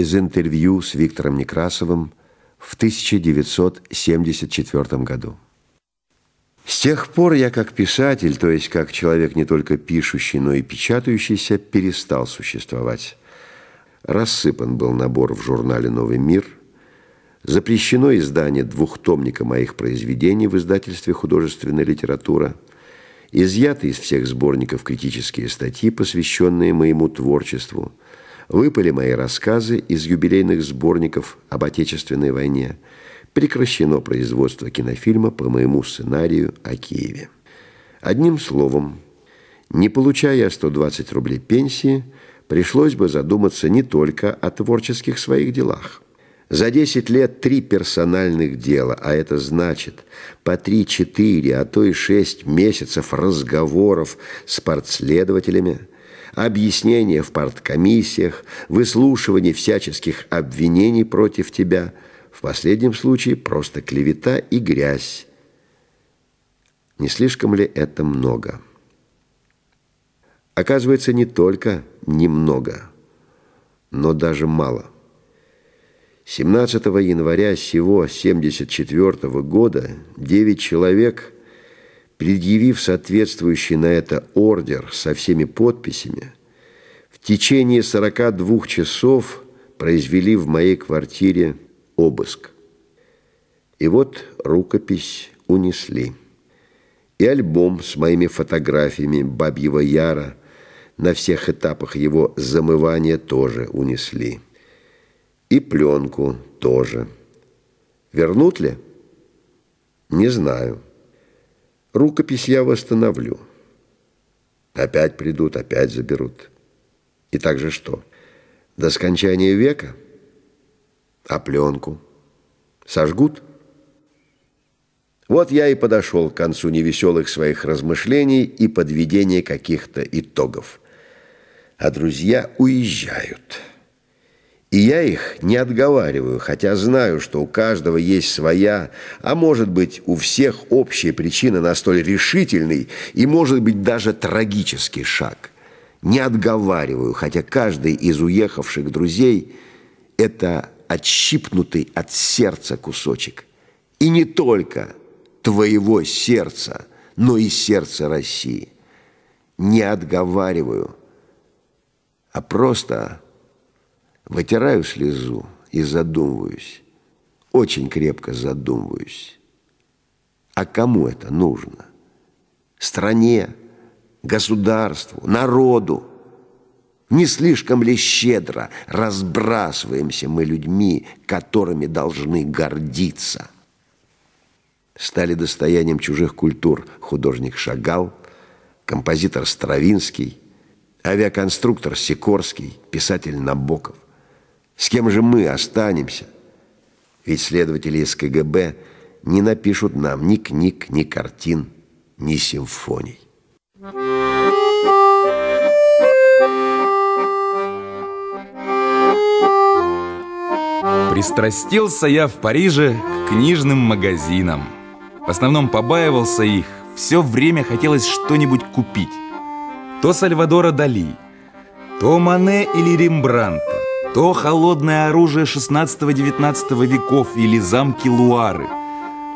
из интервью с Виктором Некрасовым в 1974 году. С тех пор я как писатель, то есть как человек не только пишущий, но и печатающийся, перестал существовать. Рассыпан был набор в журнале «Новый мир», запрещено издание двухтомника моих произведений в издательстве «Художественная литература», изъяты из всех сборников критические статьи, посвященные моему творчеству, выпали мои рассказы из юбилейных сборников об Отечественной войне – прекращено производство кинофильма по моему сценарию о Киеве. Одним словом, не получая 120 рублей пенсии, пришлось бы задуматься не только о творческих своих делах. За 10 лет три персональных дела, а это значит по 3-4, а то и 6 месяцев разговоров с партследователями, объяснения в парткомиссиях, выслушивание всяческих обвинений против тебя – в последнем случае просто клевета и грязь. Не слишком ли это много? Оказывается, не только немного, но даже мало. 17 января сего 74 года девять человек, предъявив соответствующий на это ордер со всеми подписями, в течение 42 часов произвели в моей квартире обыск. И вот рукопись унесли. И альбом с моими фотографиями Бабьего Яра на всех этапах его замывания тоже унесли. И пленку тоже. Вернут ли? Не знаю. Рукопись я восстановлю. Опять придут, опять заберут. И также что? До скончания века – а пленку? Сожгут? Вот я и подошел к концу невеселых своих размышлений и подведения каких-то итогов. А друзья уезжают. И я их не отговариваю, хотя знаю, что у каждого есть своя, а может быть у всех общая причина на столь решительный и может быть даже трагический шаг. Не отговариваю, хотя каждый из уехавших друзей – это отщипнутый от сердца кусочек. И не только твоего сердца, но и сердца России. Не отговариваю, а просто вытираю слезу и задумываюсь. Очень крепко задумываюсь. А кому это нужно? Стране, государству, народу? Не слишком ли щедро разбрасываемся мы людьми, которыми должны гордиться? Стали достоянием чужих культур художник Шагал, композитор Стравинский, авиаконструктор Сикорский, писатель Набоков. С кем же мы останемся? Ведь следователи из КГБ не напишут нам ни книг, ни картин, ни симфоний. Пристрастился я в Париже к книжным магазинам. В основном побаивался их, все время хотелось что-нибудь купить. То Сальвадора Дали, то Мане или Рембранта, то холодное оружие 16-19 веков или замки Луары,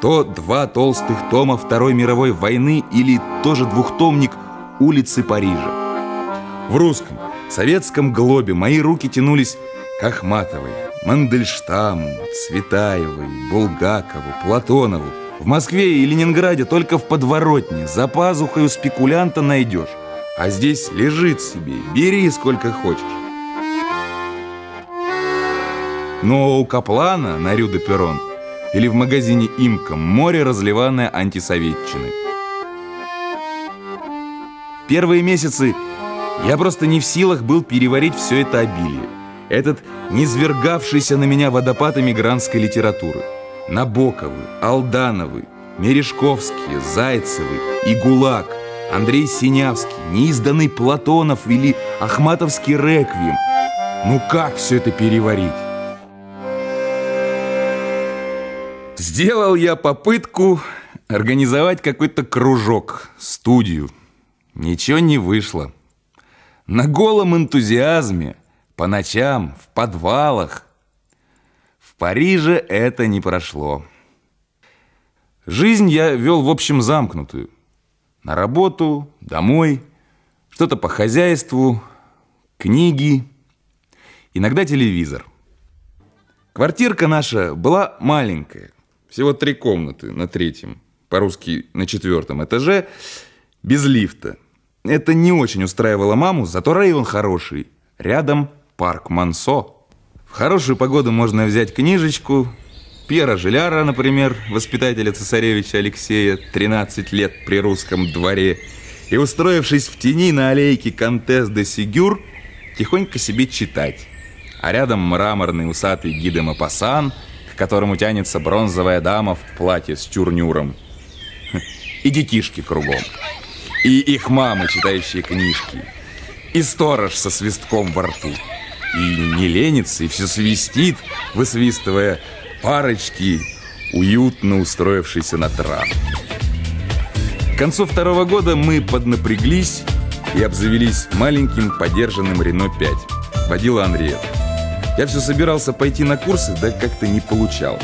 то два толстых тома Второй мировой войны или тоже двухтомник «Улицы Парижа». В русском, советском глобе мои руки тянулись к Ахматовой, Мандельштаму, Цветаевой, Булгакову, Платонову. В Москве и Ленинграде только в подворотне за пазухой у спекулянта найдешь. А здесь лежит себе, бери сколько хочешь. Но у Каплана на Рю де Перрон или в магазине «Имка» море разливанное антисоветчины. Первые месяцы я просто не в силах был переварить все это обилие этот низвергавшийся на меня водопад эмигрантской литературы. Набоковы, Алдановы, Мережковские, Зайцевы и ГУЛАГ, Андрей Синявский, неизданный Платонов или Ахматовский реквием. Ну как все это переварить? Сделал я попытку организовать какой-то кружок, студию. Ничего не вышло. На голом энтузиазме по ночам, в подвалах. В Париже это не прошло. Жизнь я вел, в общем, замкнутую. На работу, домой, что-то по хозяйству, книги, иногда телевизор. Квартирка наша была маленькая, всего три комнаты на третьем, по-русски на четвертом этаже, без лифта. Это не очень устраивало маму, зато район хороший. Рядом парк Мансо. В хорошую погоду можно взять книжечку, Пьера Жиляра, например, воспитателя цесаревича Алексея, 13 лет при русском дворе, и, устроившись в тени на аллейке Контес де Сигюр, тихонько себе читать. А рядом мраморный усатый гиде Мапасан, которому тянется бронзовая дама в платье с чурнюром. И детишки кругом. И их мамы, читающие книжки. И сторож со свистком во рту. И не ленится, и все свистит, высвистывая парочки, уютно устроившиеся на траве. К концу второго года мы поднапряглись и обзавелись маленьким подержанным Рено-5. Водила Андрея. Я все собирался пойти на курсы, да как-то не получалось.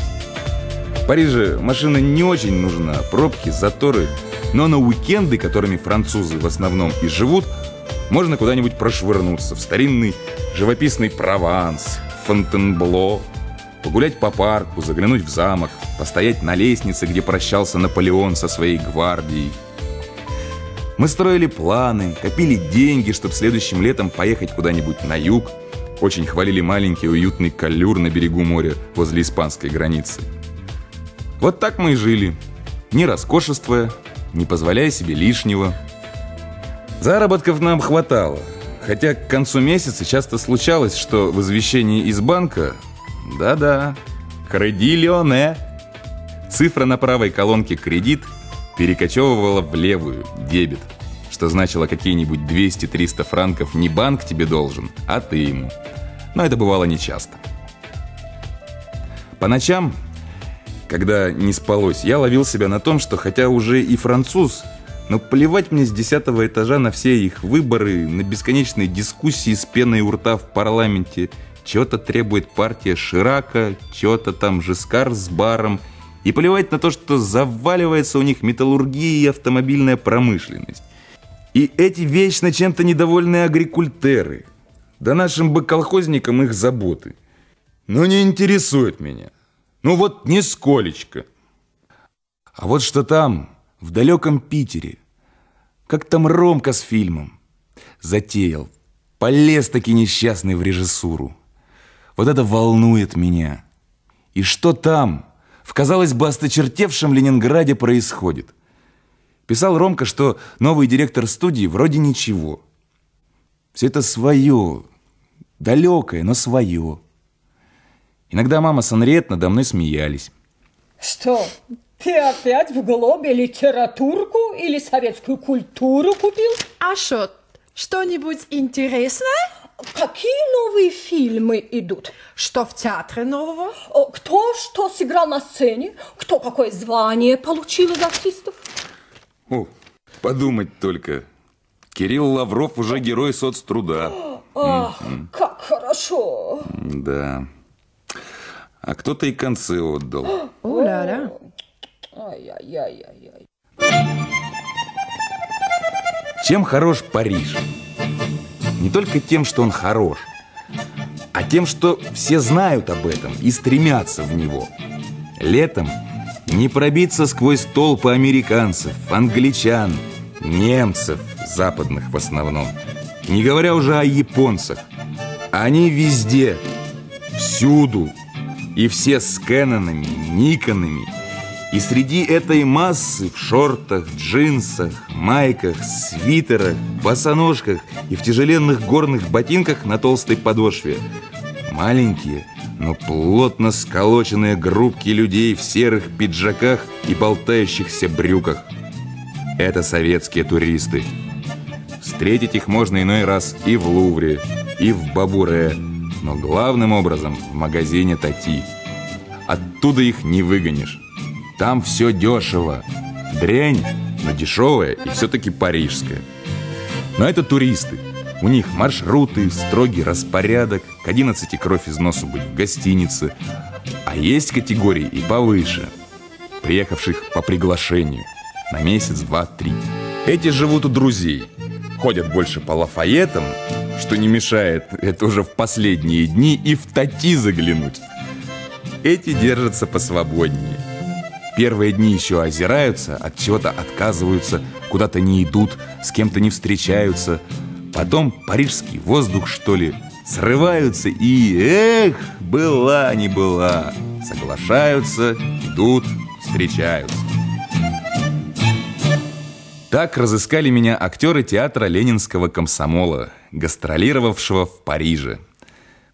В Париже машина не очень нужна, пробки, заторы. Но на уикенды, которыми французы в основном и живут, можно куда-нибудь прошвырнуться в старинный живописный Прованс, Фонтенбло, погулять по парку, заглянуть в замок, постоять на лестнице, где прощался Наполеон со своей гвардией. Мы строили планы, копили деньги, чтобы следующим летом поехать куда-нибудь на юг. Очень хвалили маленький уютный калюр на берегу моря возле испанской границы. Вот так мы и жили, не роскошествуя, не позволяя себе лишнего. Заработков нам хватало, хотя к концу месяца часто случалось, что в извещении из банка да-да, кредилионе. Цифра на правой колонке «кредит» перекочевывала в левую «дебет», что значило какие-нибудь 200-300 франков не банк тебе должен, а ты ему. Но это бывало нечасто. По ночам, когда не спалось, я ловил себя на том, что хотя уже и француз, но плевать мне с десятого этажа на все их выборы, на бесконечные дискуссии с пеной у рта в парламенте – чего-то требует партия Ширака, чего-то там Жискар с баром. И плевать на то, что заваливается у них металлургия и автомобильная промышленность. И эти вечно чем-то недовольные агрикультеры. Да нашим бы колхозникам их заботы. Ну, не интересует меня. Ну, вот нисколечко. А вот что там, в далеком Питере, как там Ромка с фильмом, затеял, полез таки несчастный в режиссуру. Вот это волнует меня. И что там, в, казалось бы, осточертевшем Ленинграде происходит? Писал Ромка, что новый директор студии вроде ничего. Все это свое, далекое, но свое. Иногда мама с Анриет надо мной смеялись. Что, ты опять в Глобе литературку или советскую культуру купил? А что, что-нибудь интересное? Какие новые фильмы идут? Что в театре нового? Кто что сыграл на сцене? Кто какое звание получил из артистов? О, подумать только. Кирилл Лавров уже герой соцтруда. Ах, mm-hmm. как хорошо. Да. А кто-то и концы отдал. О, да, да. Ай-яй-яй-яй. Чем хорош Париж? не только тем, что он хорош, а тем, что все знают об этом и стремятся в него. Летом не пробиться сквозь толпы американцев, англичан, немцев, западных в основном, не говоря уже о японцах. Они везде, всюду, и все с Кэнонами, Никонами, и среди этой массы в шортах, джинсах, майках, свитерах, босоножках и в тяжеленных горных ботинках на толстой подошве маленькие, но плотно сколоченные группки людей в серых пиджаках и болтающихся брюках. Это советские туристы. Встретить их можно иной раз и в Лувре, и в Бабуре, но главным образом в магазине Тати. Оттуда их не выгонишь. Там все дешево. Дрянь, но дешевая и все-таки парижская. Но это туристы. У них маршруты, строгий распорядок, к 11 кровь из носу быть в гостинице. А есть категории и повыше, приехавших по приглашению на месяц, два, три. Эти живут у друзей, ходят больше по Лафаетам, что не мешает, это уже в последние дни, и в тати заглянуть. Эти держатся посвободнее. Первые дни еще озираются, от чего-то отказываются, куда-то не идут, с кем-то не встречаются. Потом парижский воздух, что ли, срываются и, эх, была не была. Соглашаются, идут, встречаются. Так разыскали меня актеры театра Ленинского комсомола, гастролировавшего в Париже.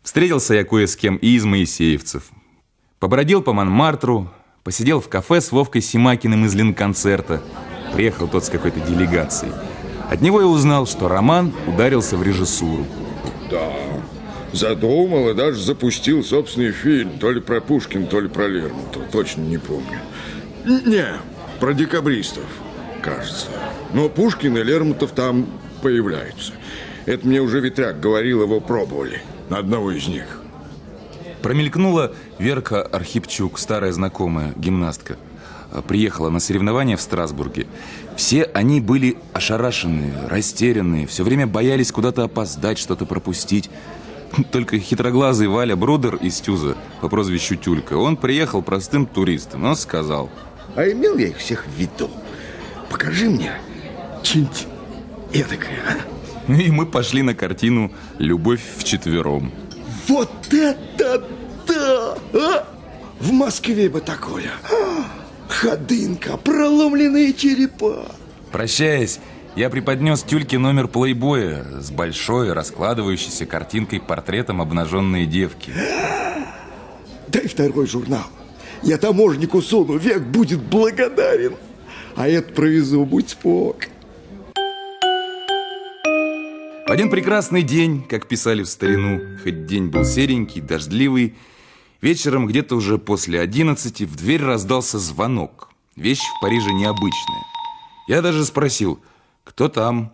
Встретился я кое с кем и из моисеевцев. Побродил по Монмартру, посидел в кафе с Вовкой Симакиным из Ленконцерта. Приехал тот с какой-то делегацией. От него я узнал, что Роман ударился в режиссуру. Да, задумал и даже запустил собственный фильм. То ли про Пушкин, то ли про Лермонтова. Точно не помню. Не, про декабристов, кажется. Но Пушкин и Лермонтов там появляются. Это мне уже Ветряк говорил, его пробовали. На одного из них. Промелькнула Верка Архипчук, старая знакомая, гимнастка. Приехала на соревнования в Страсбурге. Все они были ошарашенные, растерянные, все время боялись куда-то опоздать, что-то пропустить. Только хитроглазый Валя Брудер из Тюза по прозвищу Тюлька, он приехал простым туристом, но сказал... А имел я их всех в виду. Покажи мне что-нибудь эдакое, а? Ну И мы пошли на картину «Любовь вчетвером». Вот это да! А? В Москве бы такое. А? Ходынка, проломленные черепа. Прощаясь, я преподнес Тюльке номер плейбоя с большой раскладывающейся картинкой портретом обнаженной девки. Дай второй журнал. Я таможнику суну, век будет благодарен. А это провезу, будь спок. В один прекрасный день, как писали в старину, хоть день был серенький, дождливый, вечером где-то уже после одиннадцати в дверь раздался звонок. Вещь в Париже необычная. Я даже спросил, кто там?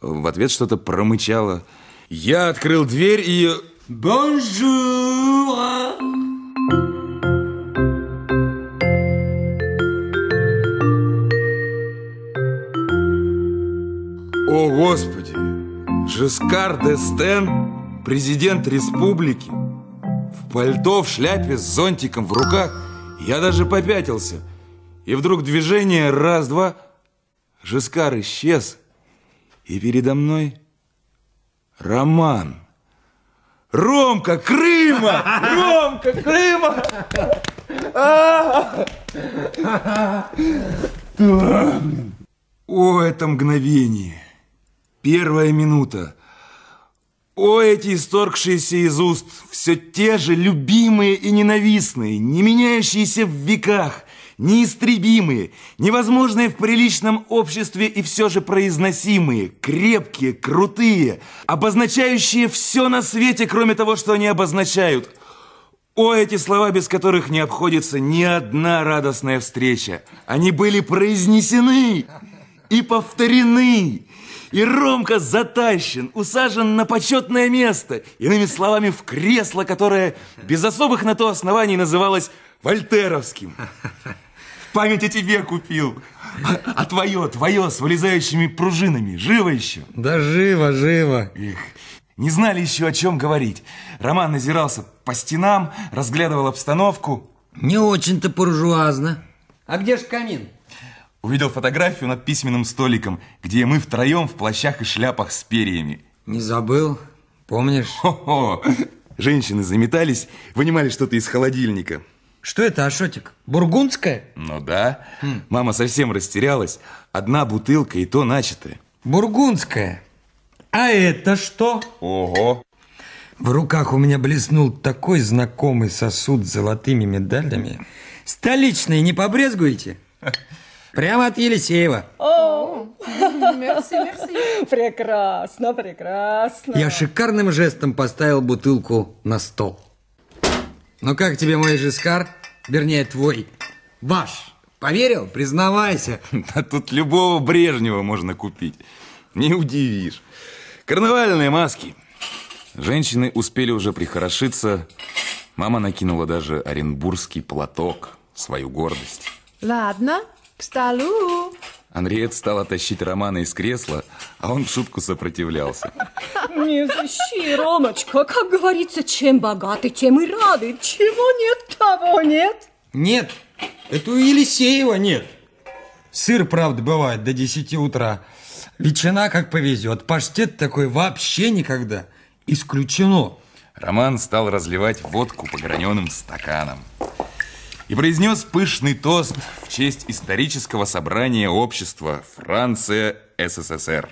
В ответ что-то промычало. Я открыл дверь и... Бонжур! О, Господи! Жискар д'Эстен, президент республики, пальто, в шляпе, с зонтиком в руках. Я даже попятился. И вдруг движение раз-два. Жескар исчез. И передо мной Роман. Ромка Крыма! Ромка Крыма! О, это мгновение! Первая минута. О, эти исторгшиеся из уст, все те же любимые и ненавистные, не меняющиеся в веках, неистребимые, невозможные в приличном обществе и все же произносимые, крепкие, крутые, обозначающие все на свете, кроме того, что они обозначают. О, эти слова, без которых не обходится ни одна радостная встреча. Они были произнесены и повторены. И Ромка затащен, усажен на почетное место, иными словами, в кресло, которое без особых на то оснований называлось Вольтеровским. В память о тебе купил. А, а твое, твое, с вылезающими пружинами, живо еще? Да живо, живо. Эх, не знали еще, о чем говорить. Роман назирался по стенам, разглядывал обстановку. Не очень-то буржуазно. А где ж камин? Увидел фотографию над письменным столиком, где мы втроем в плащах и шляпах с перьями. Не забыл? Помнишь? Хо-хо! Женщины заметались, вынимали что-то из холодильника. Что это, Ашотик? Бургундская? Ну да. Мама совсем растерялась. Одна бутылка и то начатая. Бургундская. А это что? Ого! В руках у меня блеснул такой знакомый сосуд с золотыми медалями. Столичные не побрезгуете? Прямо от Елисеева. Мерси, мерси. Прекрасно, прекрасно. Я шикарным жестом поставил бутылку на стол. Ну как тебе мой жескар? Вернее, твой. Ваш. Поверил? Признавайся. А тут любого Брежнева можно купить. Не удивишь. Карнавальные маски. Женщины успели уже прихорошиться. Мама накинула даже оренбургский платок, свою гордость. Ладно, к столу. Анриет стала тащить Романа из кресла, а он в шутку сопротивлялся. Не защи, Ромочка, как говорится, чем богаты, тем и рады. Чего нет, того нет. Нет, это у Елисеева нет. Сыр, правда, бывает до 10 утра. Ветчина как повезет. Паштет такой вообще никогда. Исключено. Роман стал разливать водку по граненым стаканам и произнес пышный тост в честь исторического собрания общества Франция СССР.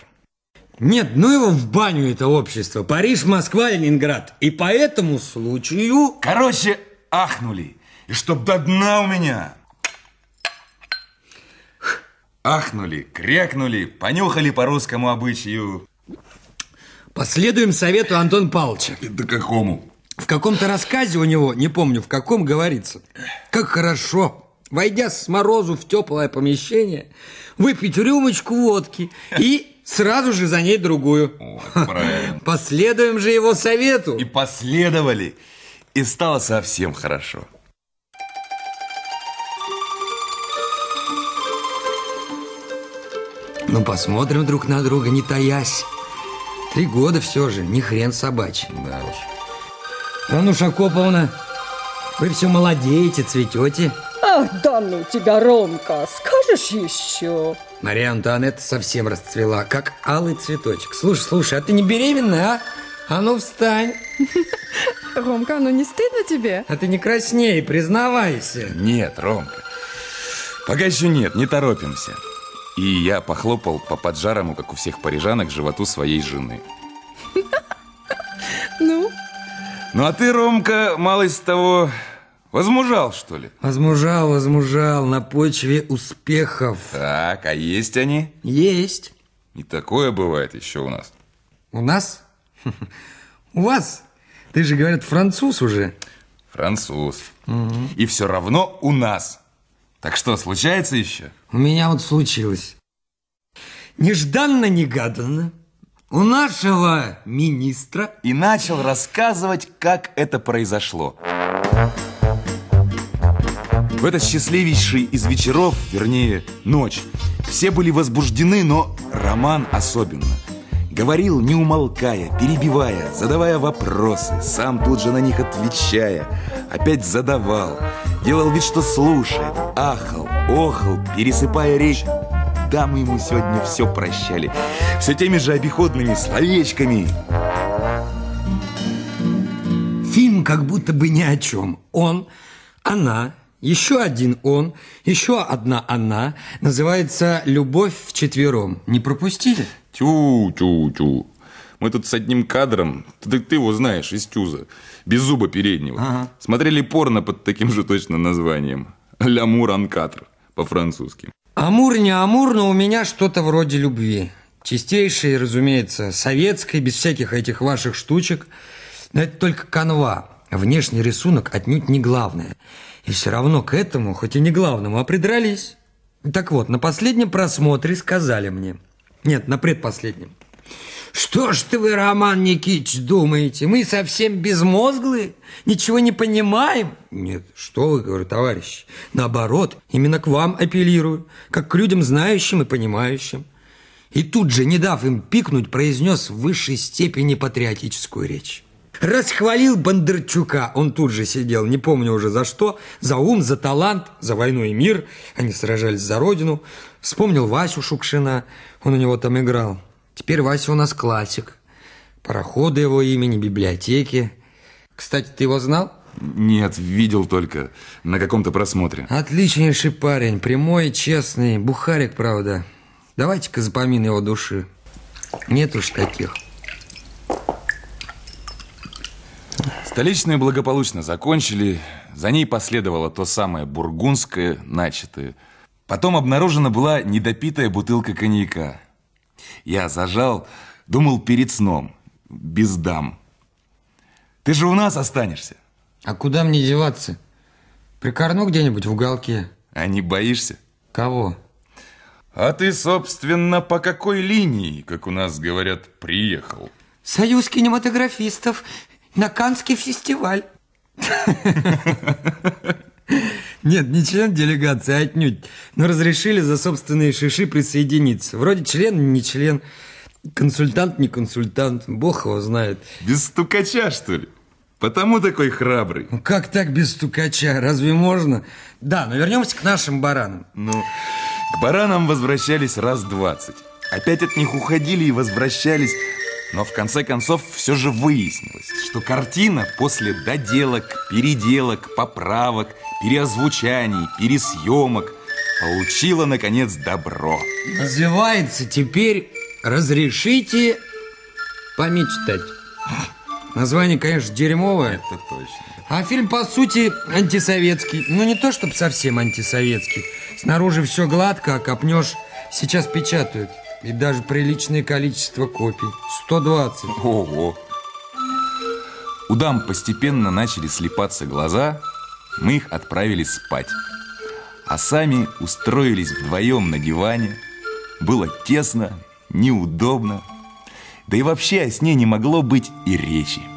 Нет, ну его в баню это общество. Париж, Москва, Ленинград. И по этому случаю... Короче, ахнули. И чтоб до дна у меня. Ахнули, крякнули, понюхали по русскому обычаю. Последуем совету Антона Павловича. Да какому? В каком-то рассказе у него, не помню в каком, говорится, как хорошо, войдя с морозу в теплое помещение, выпить рюмочку водки и сразу же за ней другую. Вот, правильно. Последуем же его совету. И последовали. И стало совсем хорошо. Ну, посмотрим друг на друга, не таясь. Три года все же, не хрен собачий. Да уж. Ануша Коповна, вы все молодеете, цветете. Ах, да ну тебя, Ромка, скажешь еще? Мария Антуанетта совсем расцвела, как алый цветочек. Слушай, слушай, а ты не беременна, а? А ну встань. Ромка, ну не стыдно тебе? А ты не красней, признавайся. Нет, Ромка. Пока еще нет, не торопимся. И я похлопал по поджарому, как у всех парижанок, животу своей жены. Ну? Ну а ты, Ромка, малость того, возмужал, что ли? Возмужал, возмужал на почве успехов. Так, а есть они? Есть. И такое бывает еще у нас. У нас? У вас? Ты же, говорят, француз уже. Француз. И все равно у нас. Так что, случается еще? У меня вот случилось. Нежданно-негаданно у нашего министра И начал рассказывать, как это произошло. В этот счастливейший из вечеров, вернее, ночь, все были возбуждены, но Роман особенно. Говорил, не умолкая, перебивая, задавая вопросы, сам тут же на них отвечая, опять задавал, делал вид, что слушает, ахал, охал, пересыпая речь. Да, мы ему сегодня все прощали, все теми же обиходными словечками. Фильм как будто бы ни о чем. Он, она, еще один он, еще одна она. Называется «Любовь вчетвером». Не пропустили? Тю-тю-тю. Мы тут с одним кадром, ты, ты его знаешь, из Тюза, без зуба переднего. Ага. Смотрели порно под таким же точно названием. «Лямур анкатр» по-французски. Амур не амур, но у меня что-то вроде любви. Чистейшей, разумеется, советской, без всяких этих ваших штучек. Но это только канва. Внешний рисунок отнюдь не главное. И все равно к этому, хоть и не главному, а придрались. Так вот, на последнем просмотре сказали мне. Нет, на предпоследнем. Что ж ты вы, Роман Никитич, думаете? Мы совсем безмозглые? Ничего не понимаем? Нет, что вы, говорю, товарищ. Наоборот, именно к вам апеллирую, как к людям знающим и понимающим. И тут же, не дав им пикнуть, произнес в высшей степени патриотическую речь. Расхвалил Бондарчука. Он тут же сидел, не помню уже за что. За ум, за талант, за войну и мир. Они сражались за родину. Вспомнил Васю Шукшина. Он у него там играл. Теперь Вася у нас классик. Пароходы его имени, библиотеки. Кстати, ты его знал? Нет, видел только на каком-то просмотре. Отличнейший парень, прямой, честный, бухарик, правда. Давайте-ка запомин его души. Нет уж таких. Столичные благополучно закончили, за ней последовало то самое бургундское, начатое. Потом обнаружена была недопитая бутылка коньяка. Я зажал, думал перед сном, без дам. Ты же у нас останешься, А куда мне деваться? Прикорну где-нибудь в уголке. а не боишься? Кого? А ты, собственно, по какой линии, как у нас говорят, приехал? Союз кинематографистов на Канский фестиваль. Нет, не член делегации, а отнюдь. Но разрешили за собственные шиши присоединиться. Вроде член, не член. Консультант, не консультант. Бог его знает. Без стукача, что ли? Потому такой храбрый. Ну как так без стукача? Разве можно? Да, но вернемся к нашим баранам. Ну, к баранам возвращались раз двадцать. Опять от них уходили и возвращались. Но в конце концов все же выяснилось, что картина после доделок, переделок, поправок, переозвучаний, пересъемок получила, наконец, добро. Называется теперь «Разрешите помечтать». Название, конечно, дерьмовое. Это точно. А фильм, по сути, антисоветский. Ну, не то, чтобы совсем антисоветский. Снаружи все гладко, а копнешь, сейчас печатают. И даже приличное количество копий. 120. Ого! У дам постепенно начали слепаться глаза, мы их отправили спать. А сами устроились вдвоем на диване. Было тесно, неудобно. Да и вообще о сне не могло быть и речи.